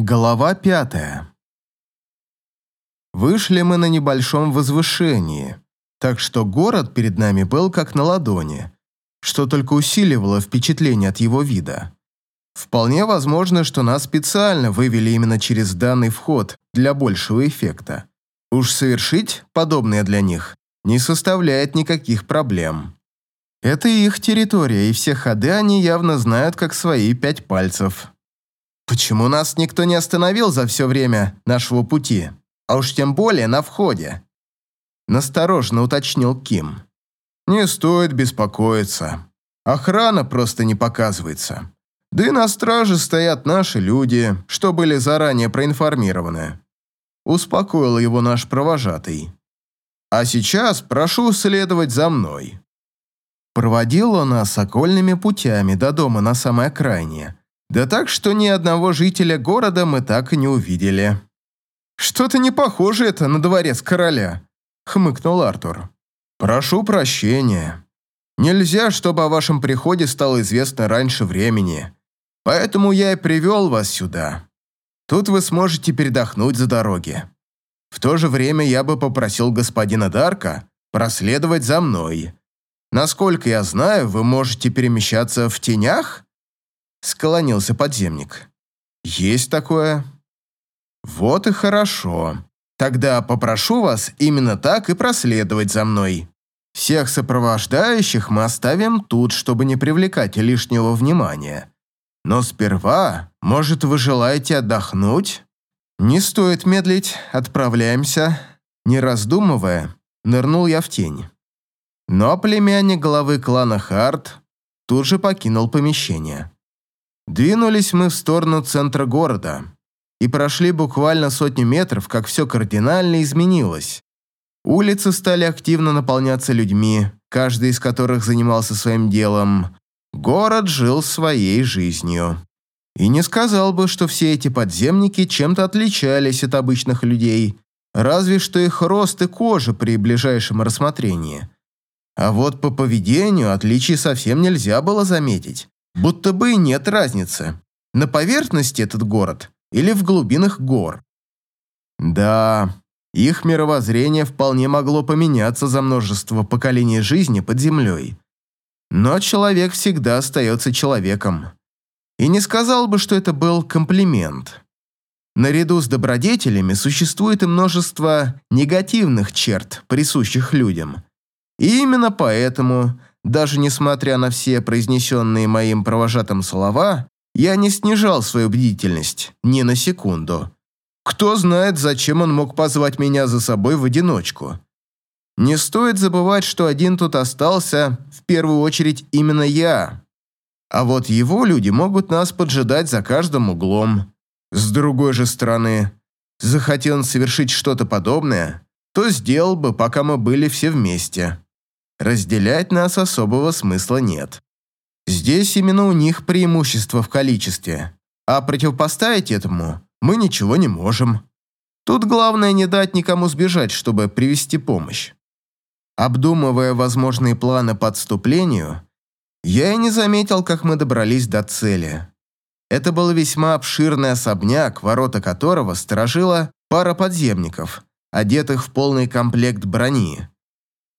Глава пятая. Вышли мы на небольшом возвышении, так что город перед нами был как на ладони, что только усиливало впечатление от его вида. Вполне возможно, что нас специально вывели именно через данный вход для большего эффекта. Уж совершить подобное для них не составляет никаких проблем. Это их территория, и все ходы они явно знают как свои пять пальцев. Почему нас никто не остановил за все время нашего пути? А уж тем более на входе. Насторожно уточнил Ким. Не стоит беспокоиться. Охрана просто не показывается. Да и на страже стоят наши люди, что были заранее проинформированы. Успокоил его наш провожатый. А сейчас прошу следовать за мной. Проводил он нас окольными путями до дома на самой окраине, да так, что ни одного жителя города мы так и не увидели. «Что-то не похоже это на дворец короля», — хмыкнул Артур. «Прошу прощения. Нельзя, чтобы о вашем приходе стало известно раньше времени. Поэтому я и привел вас сюда. Тут вы сможете передохнуть за дороги. В то же время я бы попросил господина Дарка проследовать за мной. Насколько я знаю, вы можете перемещаться в тенях?» Склонился подземник. «Есть такое?» «Вот и хорошо. Тогда попрошу вас именно так и проследовать за мной. Всех сопровождающих мы оставим тут, чтобы не привлекать лишнего внимания. Но сперва, может, вы желаете отдохнуть?» «Не стоит медлить, отправляемся». Не раздумывая, нырнул я в тень. Но племянник главы клана Харт тут же покинул помещение. Двинулись мы в сторону центра города и прошли буквально сотню метров, как все кардинально изменилось. Улицы стали активно наполняться людьми, каждый из которых занимался своим делом. Город жил своей жизнью. И не сказал бы, что все эти подземники чем-то отличались от обычных людей, разве что их рост и кожа при ближайшем рассмотрении. А вот по поведению отличий совсем нельзя было заметить. Будто бы нет разницы, на поверхности этот город или в глубинах гор. Да, их мировоззрение вполне могло поменяться за множество поколений жизни под землей. Но человек всегда остается человеком. И не сказал бы, что это был комплимент. Наряду с добродетелями существует и множество негативных черт, присущих людям. И именно поэтому даже несмотря на все произнесенные моим провожатым слова, я не снижал свою бдительность ни на секунду. Кто знает, зачем он мог позвать меня за собой в одиночку. Не стоит забывать, что один тут остался, в первую очередь именно я. А вот его люди могут нас поджидать за каждым углом. С другой же стороны, захотел он совершить что-то подобное, то сделал бы, пока мы были все вместе. Разделять нас особого смысла нет. Здесь именно у них преимущество в количестве, а противопоставить этому мы ничего не можем. Тут главное не дать никому сбежать, чтобы привести помощь. Обдумывая возможные планы по отступлению, я и не заметил, как мы добрались до цели. Это был весьма обширный особняк, ворота которого сторожила пара подземников, одетых в полный комплект брони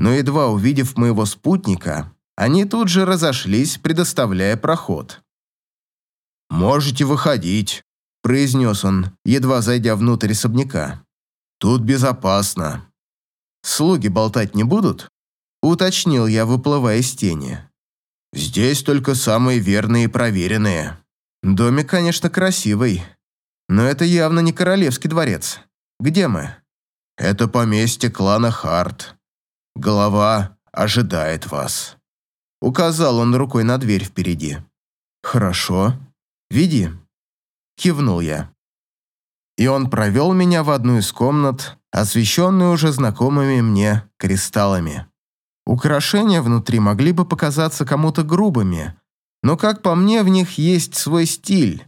но едва увидев моего спутника, они тут же разошлись, предоставляя проход. «Можете выходить», – произнес он, едва зайдя внутрь особняка. «Тут безопасно». «Слуги болтать не будут?» – уточнил я, выплывая из тени. «Здесь только самые верные и проверенные. Домик, конечно, красивый, но это явно не королевский дворец. Где мы?» «Это поместье клана Харт», Голова ожидает вас». Указал он рукой на дверь впереди. «Хорошо. Веди». Кивнул я. И он провел меня в одну из комнат, освещенную уже знакомыми мне кристаллами. Украшения внутри могли бы показаться кому-то грубыми, но, как по мне, в них есть свой стиль.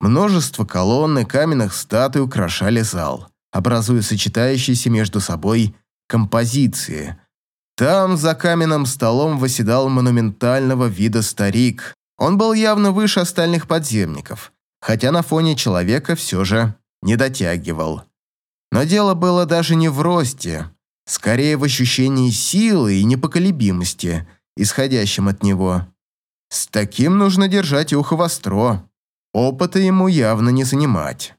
Множество колонн и каменных статуй украшали зал, образуя сочетающиеся между собой композиции. Там за каменным столом восседал монументального вида старик. Он был явно выше остальных подземников, хотя на фоне человека все же не дотягивал. Но дело было даже не в росте, скорее в ощущении силы и непоколебимости, исходящем от него. С таким нужно держать ухо востро. Опыта ему явно не занимать.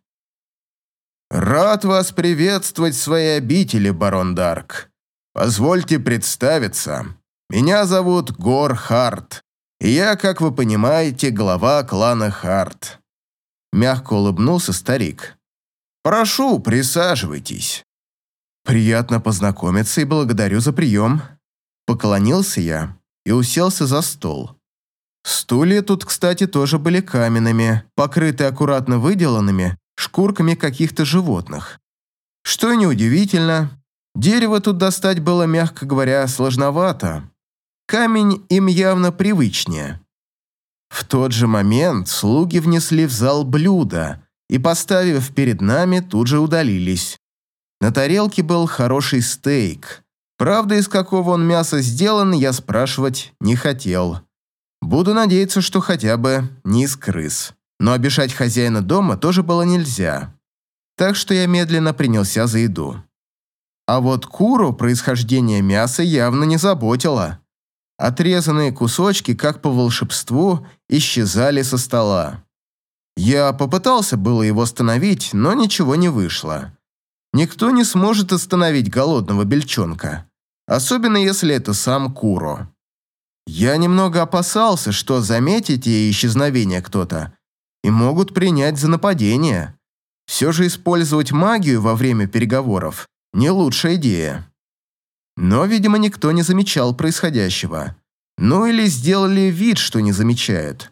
«Рад вас приветствовать в своей обители, барон Дарк. Позвольте представиться. Меня зовут Гор Харт, и я, как вы понимаете, глава клана Харт». Мягко улыбнулся старик. «Прошу, присаживайтесь». «Приятно познакомиться и благодарю за прием». Поклонился я и уселся за стол. Стулья тут, кстати, тоже были каменными, покрыты аккуратно выделанными шкурками каких-то животных. Что неудивительно, дерево тут достать было, мягко говоря, сложновато. Камень им явно привычнее. В тот же момент слуги внесли в зал блюдо и, поставив перед нами, тут же удалились. На тарелке был хороший стейк. Правда, из какого он мяса сделан, я спрашивать не хотел. Буду надеяться, что хотя бы не из крыс. Но обижать хозяина дома тоже было нельзя. Так что я медленно принялся за еду. А вот куру происхождение мяса явно не заботило. Отрезанные кусочки, как по волшебству, исчезали со стола. Я попытался было его остановить, но ничего не вышло. Никто не сможет остановить голодного бельчонка, особенно если это сам Куро. Я немного опасался, что заметите исчезновение кто-то и могут принять за нападение. Все же использовать магию во время переговоров – не лучшая идея. Но, видимо, никто не замечал происходящего. Ну или сделали вид, что не замечают.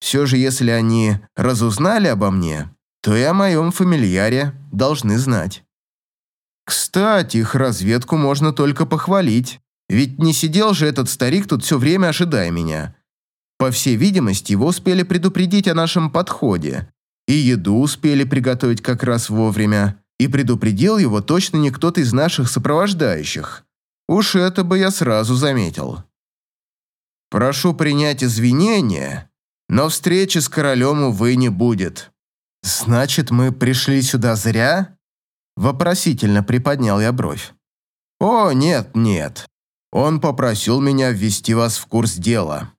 Все же, если они разузнали обо мне, то и о моем фамильяре должны знать. Кстати, их разведку можно только похвалить. Ведь не сидел же этот старик тут все время, ожидая меня. По всей видимости, его успели предупредить о нашем подходе. И еду успели приготовить как раз вовремя. И предупредил его точно не кто-то из наших сопровождающих. Уж это бы я сразу заметил. Прошу принять извинения, но встречи с королем, увы, не будет. Значит, мы пришли сюда зря? Вопросительно приподнял я бровь. О, нет, нет. Он попросил меня ввести вас в курс дела.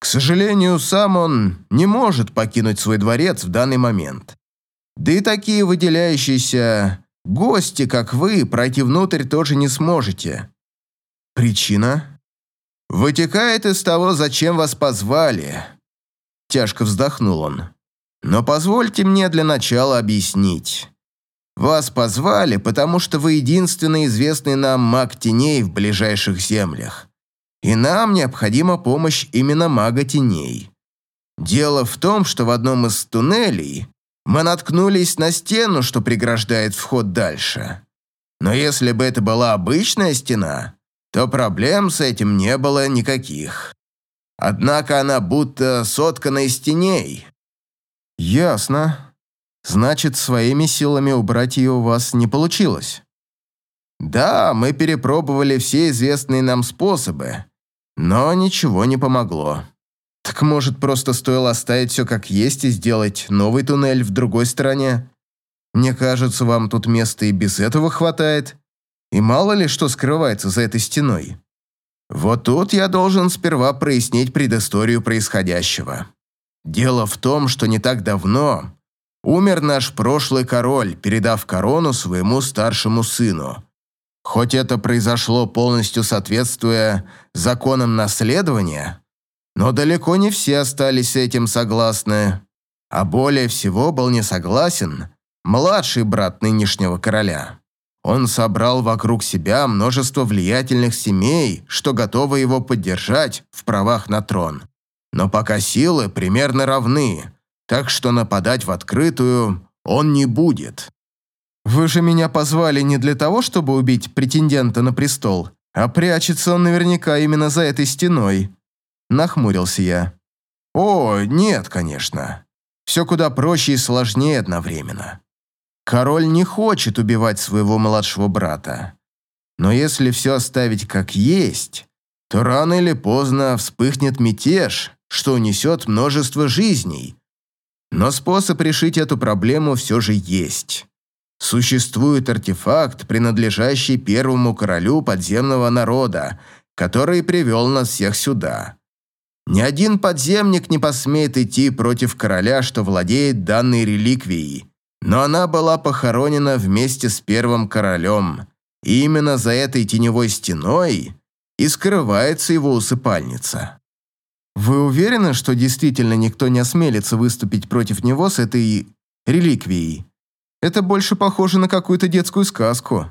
К сожалению, сам он не может покинуть свой дворец в данный момент. Да и такие выделяющиеся гости, как вы, пройти внутрь тоже не сможете. Причина? Вытекает из того, зачем вас позвали. Тяжко вздохнул он. Но позвольте мне для начала объяснить. Вас позвали, потому что вы единственный известный нам маг теней в ближайших землях. И нам необходима помощь именно мага теней. Дело в том, что в одном из туннелей мы наткнулись на стену, что преграждает вход дальше. Но если бы это была обычная стена, то проблем с этим не было никаких. Однако она будто соткана из теней. Ясно. Значит, своими силами убрать ее у вас не получилось? Да, мы перепробовали все известные нам способы, но ничего не помогло. Так может, просто стоило оставить все как есть и сделать новый туннель в другой стороне? Мне кажется, вам тут места и без этого хватает. И мало ли что скрывается за этой стеной. Вот тут я должен сперва прояснить предысторию происходящего. Дело в том, что не так давно Умер наш прошлый король, передав корону своему старшему сыну. Хоть это произошло полностью соответствуя законам наследования, но далеко не все остались с этим согласны. А более всего был не согласен младший брат нынешнего короля. Он собрал вокруг себя множество влиятельных семей, что готовы его поддержать в правах на трон. Но пока силы примерно равны, так что нападать в открытую он не будет. Вы же меня позвали не для того, чтобы убить претендента на престол, а прячется он наверняка именно за этой стеной. Нахмурился я. О, нет, конечно. Все куда проще и сложнее одновременно. Король не хочет убивать своего младшего брата. Но если все оставить как есть, то рано или поздно вспыхнет мятеж, что унесет множество жизней, Но способ решить эту проблему все же есть. Существует артефакт, принадлежащий первому королю подземного народа, который привел нас всех сюда. Ни один подземник не посмеет идти против короля, что владеет данной реликвией, но она была похоронена вместе с первым королем, и именно за этой теневой стеной и скрывается его усыпальница. Вы уверены, что действительно никто не осмелится выступить против него с этой реликвией? Это больше похоже на какую-то детскую сказку.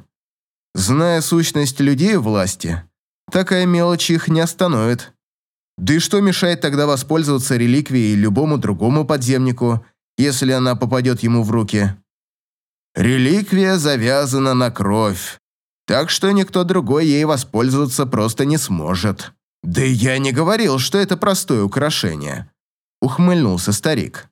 Зная сущность людей в власти, такая мелочь их не остановит. Да и что мешает тогда воспользоваться реликвией любому другому подземнику, если она попадет ему в руки? Реликвия завязана на кровь, так что никто другой ей воспользоваться просто не сможет. Да я не говорил, что это простое украшение, ухмыльнулся старик.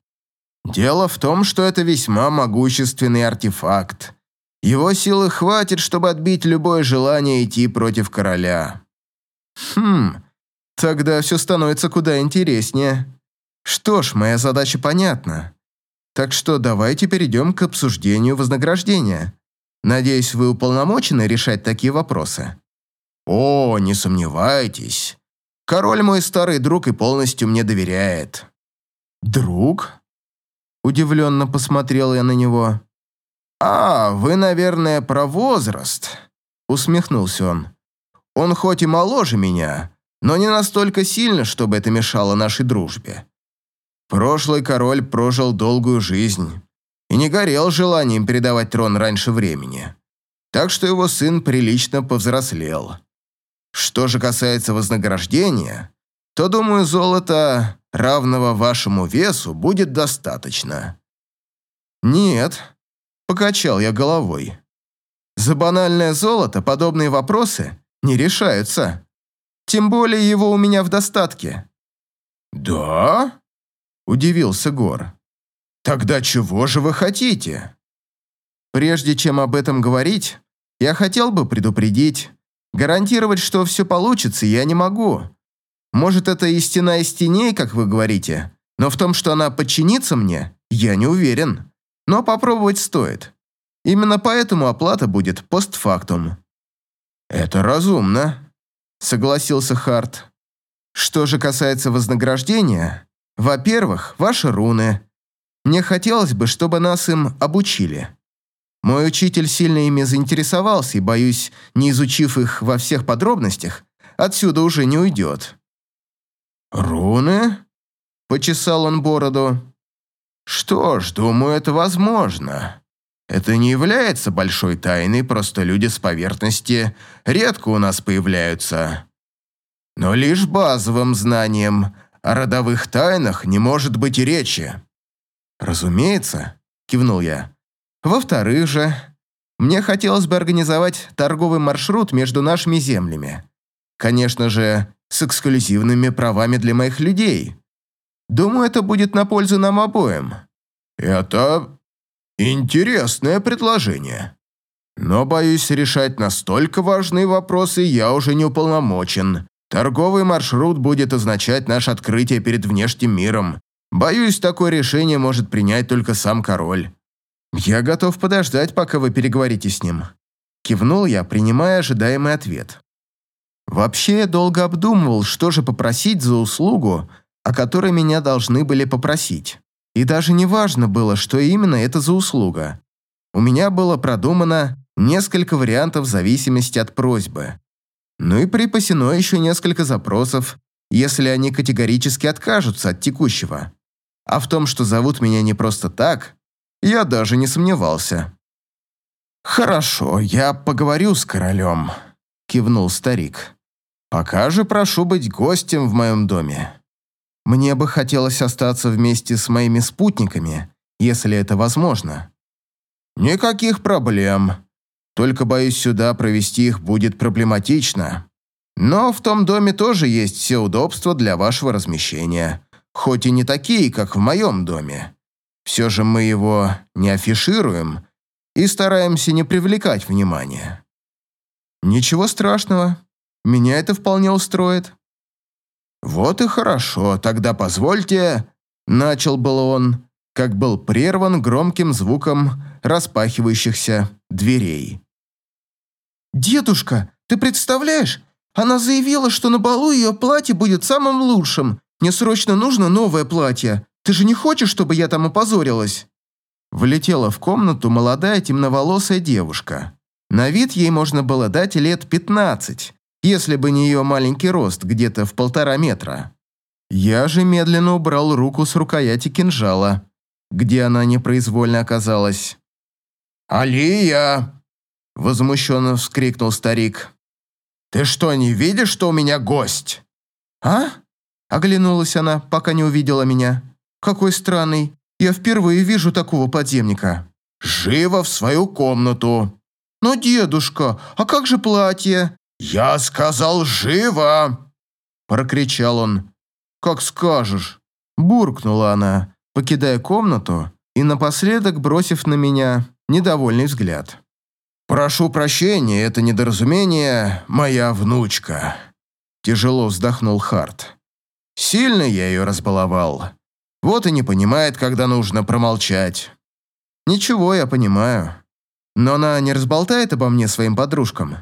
Дело в том, что это весьма могущественный артефакт. Его силы хватит, чтобы отбить любое желание идти против короля. Хм, Тогда все становится куда интереснее. Что ж, моя задача понятна. Так что давайте перейдем к обсуждению вознаграждения. Надеюсь, вы уполномочены решать такие вопросы. О, не сомневайтесь. Король мой старый друг и полностью мне доверяет. Друг? Удивленно посмотрел я на него. «А, вы, наверное, про возраст», — усмехнулся он. «Он хоть и моложе меня, но не настолько сильно, чтобы это мешало нашей дружбе. Прошлый король прожил долгую жизнь и не горел желанием передавать трон раньше времени, так что его сын прилично повзрослел. Что же касается вознаграждения, то, думаю, золота, равного вашему весу, будет достаточно. Нет, покачал я головой. За банальное золото подобные вопросы не решаются. Тем более его у меня в достатке». «Да?» – удивился Гор. «Тогда чего же вы хотите?» «Прежде чем об этом говорить, я хотел бы предупредить. Гарантировать, что все получится, я не могу. Может, это и стена из теней, как вы говорите, но в том, что она подчинится мне, я не уверен. Но попробовать стоит. Именно поэтому оплата будет постфактум». «Это разумно», согласился Харт. Что же касается вознаграждения, во-первых, ваши руны. Мне хотелось бы, чтобы нас им обучили. Мой учитель сильно ими заинтересовался и, боюсь, не изучив их во всех подробностях, отсюда уже не уйдет. «Руны?» – почесал он бороду. «Что ж, думаю, это возможно. Это не является большой тайной, просто люди с поверхности редко у нас появляются. Но лишь базовым знанием о родовых тайнах не может быть и речи. Разумеется, кивнул я. Во-вторых же, мне хотелось бы организовать торговый маршрут между нашими землями. Конечно же, с эксклюзивными правами для моих людей. Думаю, это будет на пользу нам обоим. Это Интересное предложение. Но, боюсь, решать настолько важные вопросы я уже не уполномочен. Торговый маршрут будет означать наше открытие перед внешним миром. Боюсь, такое решение может принять только сам король. Я готов подождать, пока вы переговорите с ним. Кивнул я, принимая ожидаемый ответ. Вообще, я долго обдумывал, что же попросить за услугу, о которой меня должны были попросить. И даже не важно было, что именно это за услуга. У меня было продумано несколько вариантов в зависимости от просьбы. Ну и припасено еще несколько запросов, если они категорически откажутся от текущего. А в том, что зовут меня не просто так, я даже не сомневался. «Хорошо, я поговорю с королем», – кивнул старик. «Пока же прошу быть гостем в моем доме. Мне бы хотелось остаться вместе с моими спутниками, если это возможно. Никаких проблем. Только, боюсь, сюда провести их будет проблематично. Но в том доме тоже есть все удобства для вашего размещения. Хоть и не такие, как в моем доме. Все же мы его не афишируем и стараемся не привлекать внимания. Ничего страшного. Меня это вполне устроит. «Вот и хорошо, тогда позвольте...» Начал было он, как был прерван громким звуком распахивающихся дверей. «Дедушка, ты представляешь? Она заявила, что на балу ее платье будет самым лучшим. Мне срочно нужно новое платье. Ты же не хочешь, чтобы я там опозорилась?» Влетела в комнату молодая темноволосая девушка. На вид ей можно было дать лет 15, если бы не ее маленький рост, где-то в полтора метра. Я же медленно убрал руку с рукояти кинжала, где она непроизвольно оказалась. «Алия!» – возмущенно вскрикнул старик. «Ты что, не видишь, что у меня гость?» «А?» – оглянулась она, пока не увидела меня. «Какой странный. Я впервые вижу такого подземника». «Живо в свою комнату!» «Но, дедушка, а как же платье?» «Я сказал живо!» Прокричал он. «Как скажешь!» Буркнула она, покидая комнату и напоследок бросив на меня недовольный взгляд. «Прошу прощения, это недоразумение моя внучка», тяжело вздохнул Харт. «Сильно я ее разбаловал. Вот и не понимает, когда нужно промолчать». «Ничего, я понимаю. Но она не разболтает обо мне своим подружкам?»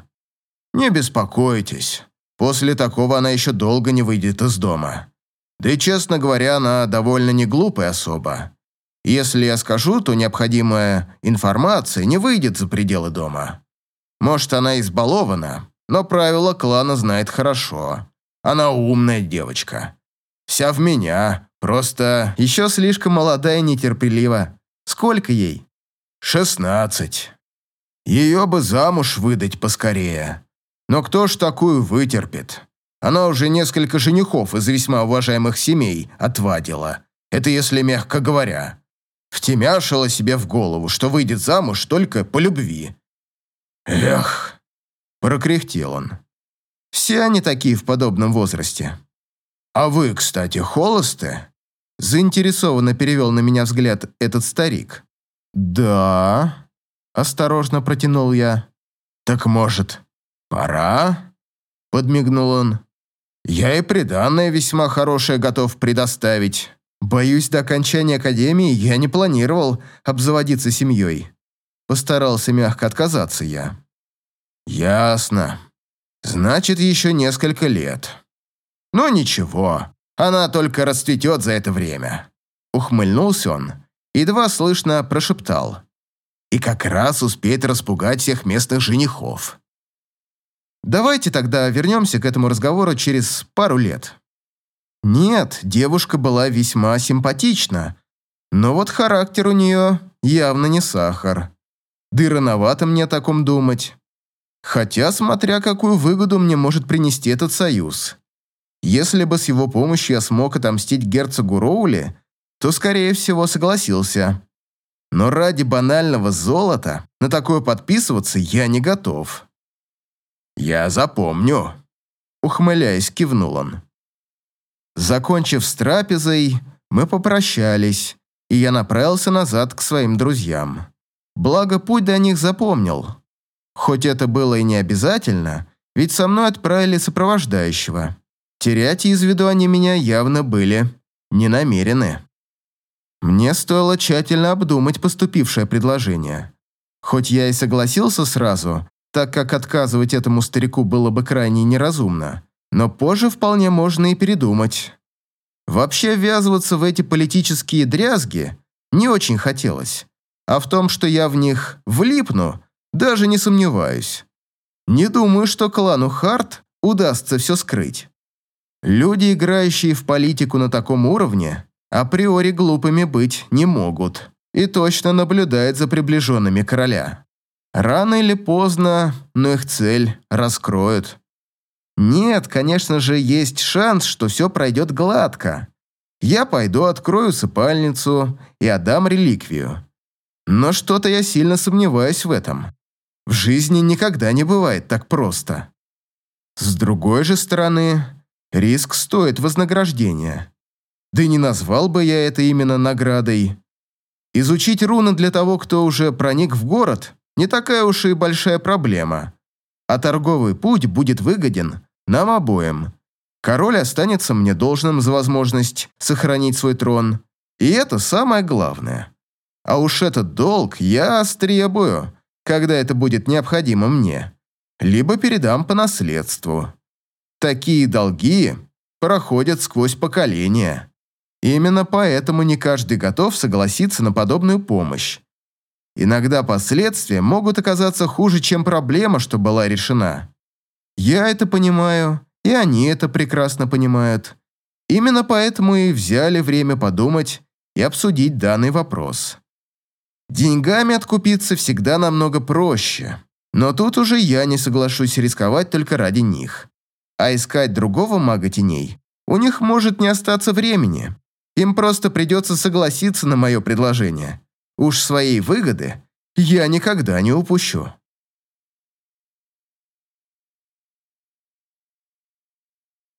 «Не беспокойтесь. После такого она еще долго не выйдет из дома. Да и, честно говоря, она довольно не глупая особа. Если я скажу, то необходимая информация не выйдет за пределы дома. Может, она избалована, но правила клана знает хорошо. Она умная девочка. Вся в меня, просто еще слишком молодая и нетерпелива. Сколько ей? Шестнадцать. Ее бы замуж выдать поскорее. Но кто ж такую вытерпит? Она уже несколько женихов из весьма уважаемых семей отвадила. Это если мягко говоря. Втемяшила себе в голову, что выйдет замуж только по любви. «Эх!» – прокряхтел он. «Все они такие в подобном возрасте. А вы, кстати, холосты?» Заинтересованно перевел на меня взгляд этот старик. «Да...» – осторожно протянул я. «Так, может, пора?» – подмигнул он. «Я и приданное весьма хорошее готов предоставить. Боюсь, до окончания академии я не планировал обзаводиться семьей. Постарался мягко отказаться я». «Ясно. Значит, еще несколько лет. Ну ничего, она только расцветет за это время». Ухмыльнулся он, едва слышно прошептал. «И как раз успеет распугать всех местных женихов». Давайте тогда вернемся к этому разговору через пару лет. Нет, девушка была весьма симпатична, но вот характер у нее явно не сахар. Да и рановато мне о таком думать. Хотя, смотря какую выгоду мне может принести этот союз. Если бы с его помощью я смог отомстить герцогу Роули, то, скорее всего, согласился. Но ради банального золота на такое подписываться я не готов. «Я запомню», — ухмыляясь, кивнул он. Закончив с трапезой, мы попрощались, и я направился назад к своим друзьям. Благо, путь до них запомнил. Хоть это было и не обязательно, ведь со мной отправили сопровождающего. Терять из виду они меня явно были не намерены. Мне стоило тщательно обдумать поступившее предложение. Хоть я и согласился сразу, так как отказывать этому старику было бы крайне неразумно. Но позже вполне можно и передумать. Вообще ввязываться в эти политические дрязги не очень хотелось. А в том, что я в них влипну, даже не сомневаюсь. Не думаю, что клану Харт удастся все скрыть. Люди, играющие в политику на таком уровне, априори глупыми быть не могут и точно наблюдают за приближенными короля. Рано или поздно, но их цель раскроют. Нет, конечно же, есть шанс, что все пройдет гладко. Я пойду открою сыпальницу и отдам реликвию. Но что-то я сильно сомневаюсь в этом. В жизни никогда не бывает так просто. С другой же стороны, риск стоит вознаграждения. Да и не назвал бы я это именно наградой. Изучить руны для того, кто уже проник в город, не такая уж и большая проблема. А торговый путь будет выгоден нам обоим. Король останется мне должным за возможность сохранить свой трон, И это самое главное. А уж этот долг я стребую, когда это будет необходимо мне, либо передам по наследству. Такие долги проходят сквозь поколения. Именно поэтому не каждый готов согласиться на подобную помощь. Иногда последствия могут оказаться хуже, чем проблема, что была решена. Я это понимаю, и они это прекрасно понимают. Именно поэтому и взяли время подумать и обсудить данный вопрос. Деньгами откупиться всегда намного проще, но тут уже я не соглашусь рисковать только ради них. А искать другого мага теней у них может не остаться времени. Им просто придется согласиться на мое предложение. Уж своей выгоды я никогда не упущу.